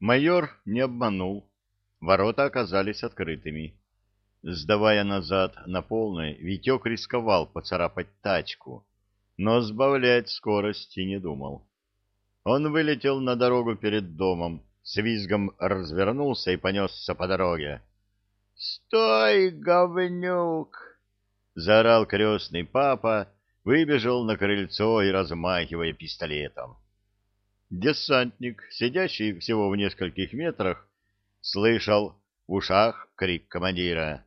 Майор не обманул. Ворота оказались открытыми. Сдавая назад на полной, Витек рисковал поцарапать тачку, но сбавлять скорости не думал. Он вылетел на дорогу перед домом, с визгом развернулся и понесся по дороге. — Стой, говнюк! — заорал крестный папа, выбежал на крыльцо и размахивая пистолетом. Десантник, сидящий всего в нескольких метрах, слышал в ушах крик командира.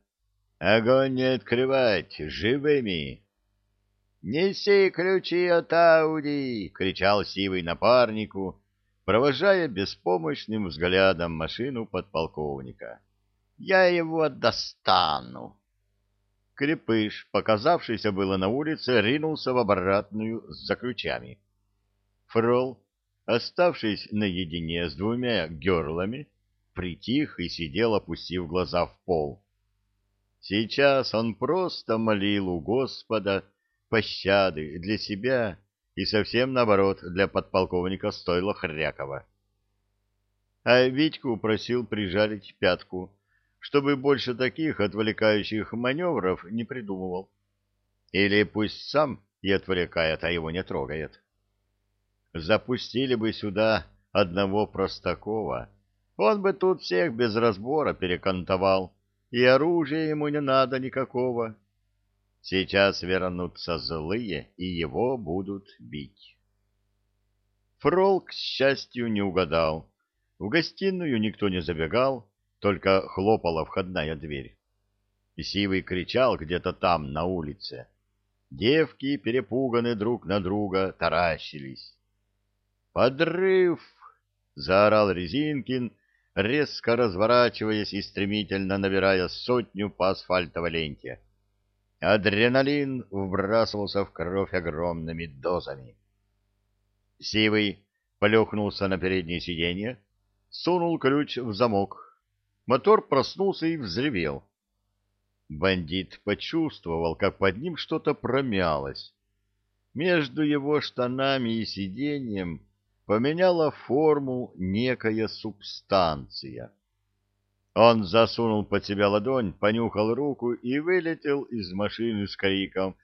«Огонь не открывать! Живыми!» «Неси ключи от Ауди!» — кричал сивый напарнику, провожая беспомощным взглядом машину подполковника. «Я его достану!» Крепыш, показавшийся было на улице, ринулся в обратную за ключами. Фрол, оставшись наедине с двумя герлами, притих и сидел, опустив глаза в пол. Сейчас он просто молил у Господа пощады для себя и совсем наоборот для подполковника Стойла Хрякова. А Витьку просил прижарить пятку, чтобы больше таких отвлекающих маневров не придумывал. Или пусть сам и отвлекает, а его не трогает. Запустили бы сюда одного Простакова, он бы тут всех без разбора перекантовал, и оружия ему не надо никакого. Сейчас вернутся злые, и его будут бить. Фрол, к счастью, не угадал. В гостиную никто не забегал, только хлопала входная дверь. И Сивый кричал где-то там, на улице. Девки, перепуганы друг на друга, таращились. «Подрыв!» — заорал Резинкин, резко разворачиваясь и стремительно набирая сотню по асфальтовой ленте. Адреналин вбрасывался в кровь огромными дозами. Сивый полехнулся на переднее сиденье, сунул ключ в замок. Мотор проснулся и взревел. Бандит почувствовал, как под ним что-то промялось. Между его штанами и сиденьем поменяла форму некая субстанция. Он засунул под себя ладонь, понюхал руку и вылетел из машины с криком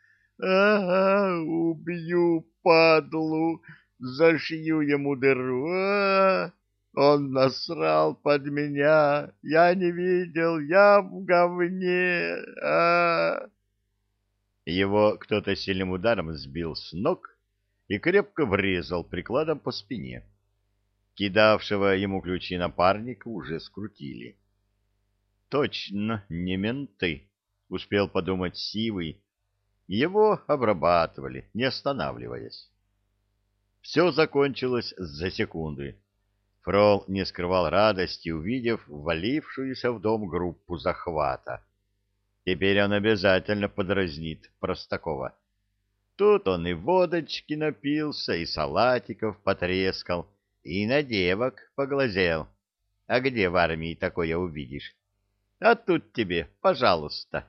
«А, убью, падлу! Зашью ему дыру! А, он насрал под меня! Я не видел! Я в говне! А!» Его кто-то сильным ударом сбил с ног, и крепко врезал прикладом по спине. Кидавшего ему ключи напарника уже скрутили. «Точно, не менты», — успел подумать Сивый. Его обрабатывали, не останавливаясь. Все закончилось за секунды. Фрол не скрывал радости, увидев валившуюся в дом группу захвата. Теперь он обязательно подразнит Простакова. Тут он и водочки напился, и салатиков потрескал, и на девок поглазел. А где в армии такое увидишь? А тут тебе, пожалуйста.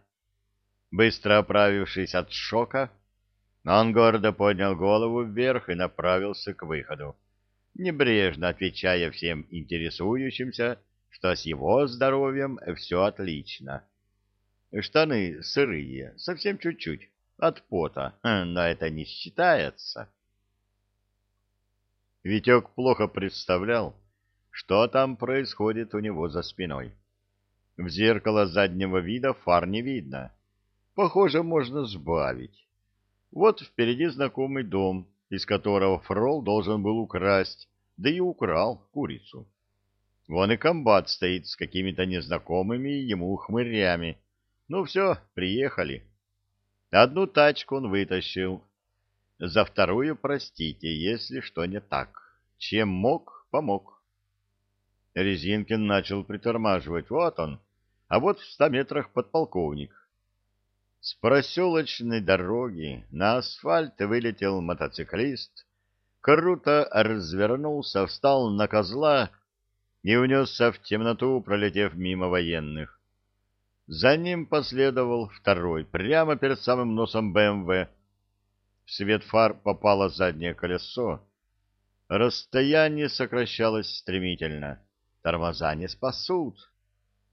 Быстро оправившись от шока, он гордо поднял голову вверх и направился к выходу, небрежно отвечая всем интересующимся, что с его здоровьем все отлично. Штаны сырые, совсем чуть-чуть от пота, но это не считается. Витек плохо представлял, что там происходит у него за спиной. В зеркало заднего вида фар не видно. Похоже, можно сбавить. Вот впереди знакомый дом, из которого Фрол должен был украсть, да и украл курицу. Вон и комбат стоит с какими-то незнакомыми ему хмырями. Ну все, приехали. Одну тачку он вытащил. За вторую простите, если что не так. Чем мог, помог. Резинкин начал притормаживать. Вот он. А вот в ста метрах подполковник. С проселочной дороги на асфальт вылетел мотоциклист, круто развернулся, встал на козла и унесся в темноту, пролетев мимо военных. За ним последовал второй, прямо перед самым носом БМВ. В свет фар попало заднее колесо. Расстояние сокращалось стремительно. Тормоза не спасут.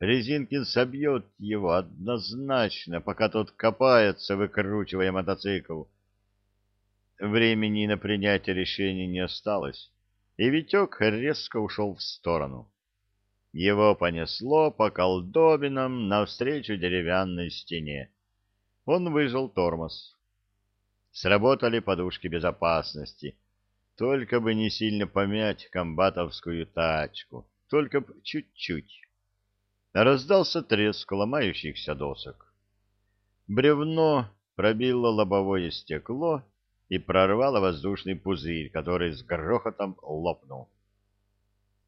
Резинкин собьет его однозначно, пока тот копается, выкручивая мотоцикл. Времени на принятие решения не осталось, и Витек резко ушел в сторону. Его понесло по колдобинам навстречу деревянной стене. Он выжил тормоз. Сработали подушки безопасности. Только бы не сильно помять комбатовскую тачку. Только бы чуть-чуть. Раздался треск ломающихся досок. Бревно пробило лобовое стекло и прорвало воздушный пузырь, который с грохотом лопнул.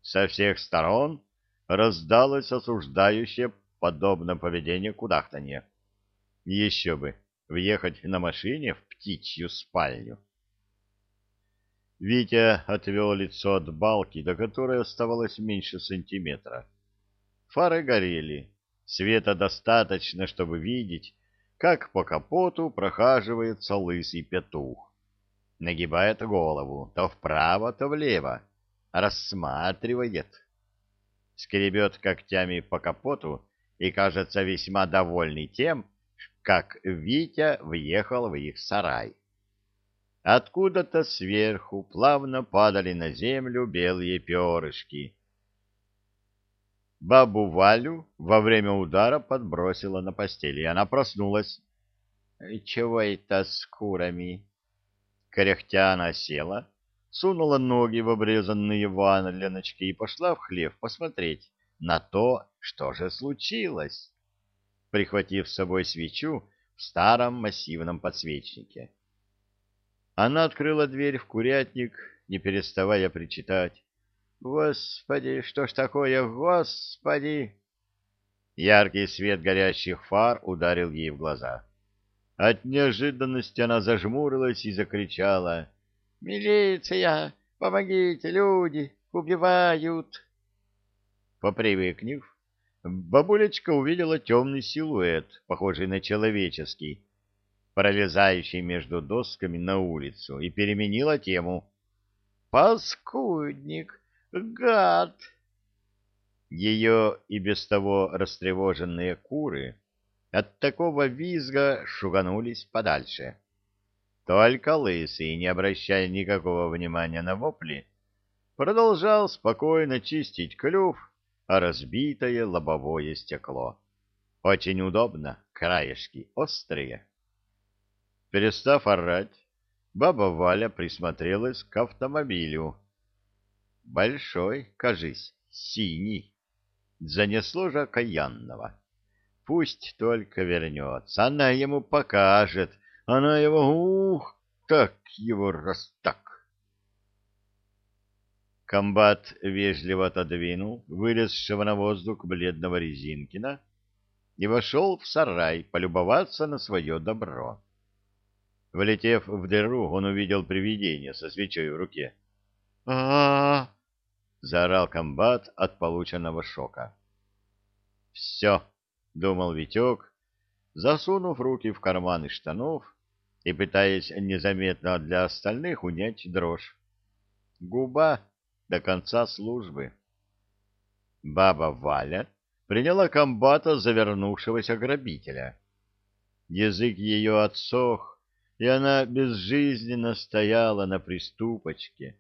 Со всех сторон раздалось осуждающее подобное поведение кудахтанье. Еще бы, въехать на машине в птичью спальню. Витя отвел лицо от балки, до которой оставалось меньше сантиметра. Фары горели. Света достаточно, чтобы видеть, как по капоту прохаживается лысый петух. Нагибает голову то вправо, то влево. Рассматривает. Скребет когтями по капоту и кажется весьма довольный тем, как Витя въехал в их сарай. Откуда-то сверху плавно падали на землю белые перышки — Бабу Валю во время удара подбросила на постели, и она проснулась. — Чего это с курами? Коряхтя она села, сунула ноги в обрезанные ванленочки и пошла в хлев посмотреть на то, что же случилось, прихватив с собой свечу в старом массивном подсвечнике. Она открыла дверь в курятник, не переставая причитать. Господи, что ж такое, господи! Яркий свет горящих фар ударил ей в глаза. От неожиданности она зажмурилась и закричала. «Милиция! Помогите, люди! Убивают!» Попривыкнув, бабулечка увидела темный силуэт, похожий на человеческий, пролезающий между досками на улицу, и переменила тему. «Паскудник! Гад! Ее и без того растревоженные куры от такого визга шуганулись подальше. Только лысый, не обращая никакого внимания на вопли, продолжал спокойно чистить клюв, а разбитое лобовое стекло. Очень удобно, краешки острые. Перестав орать, баба Валя присмотрелась к автомобилю, Большой, кажись, синий. Занесло же окаянного. Пусть только вернется, она ему покажет, она его, ух, так его раз так. Комбат вежливо отодвинул вылезшего на воздух бледного Резинкина и вошел в сарай полюбоваться на свое добро. Влетев в дыру, он увидел привидение со свечой в руке. а, -а, -а заорал комбат от полученного шока. «Все», — думал Витек, засунув руки в карманы штанов и пытаясь незаметно для остальных унять дрожь. Губа до конца службы. Баба Валя приняла комбата завернувшегося грабителя. Язык ее отсох, и она безжизненно стояла на приступочке,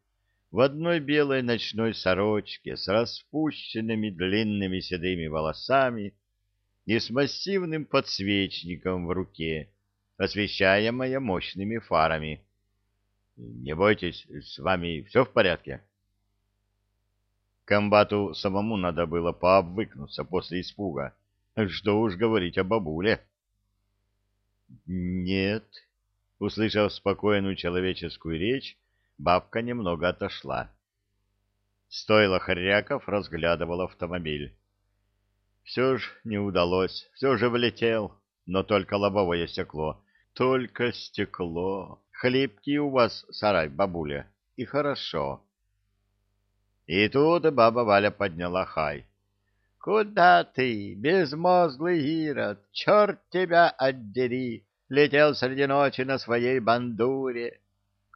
в одной белой ночной сорочке с распущенными длинными седыми волосами и с массивным подсвечником в руке, освещаемая мощными фарами. — Не бойтесь, с вами все в порядке? Комбату самому надо было пообвыкнуться после испуга. Что уж говорить о бабуле. — Нет, — услышав спокойную человеческую речь, бабка немного отошла. Стойло Хряков разглядывал автомобиль. Все ж не удалось, все же влетел, но только лобовое стекло. Только стекло. Хлипкий у вас сарай, бабуля, и хорошо. И тут баба Валя подняла хай. «Куда ты, безмозглый Ирод? Черт тебя отдери! Летел среди ночи на своей бандуре!»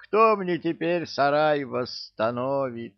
Кто мне теперь сарай восстановит?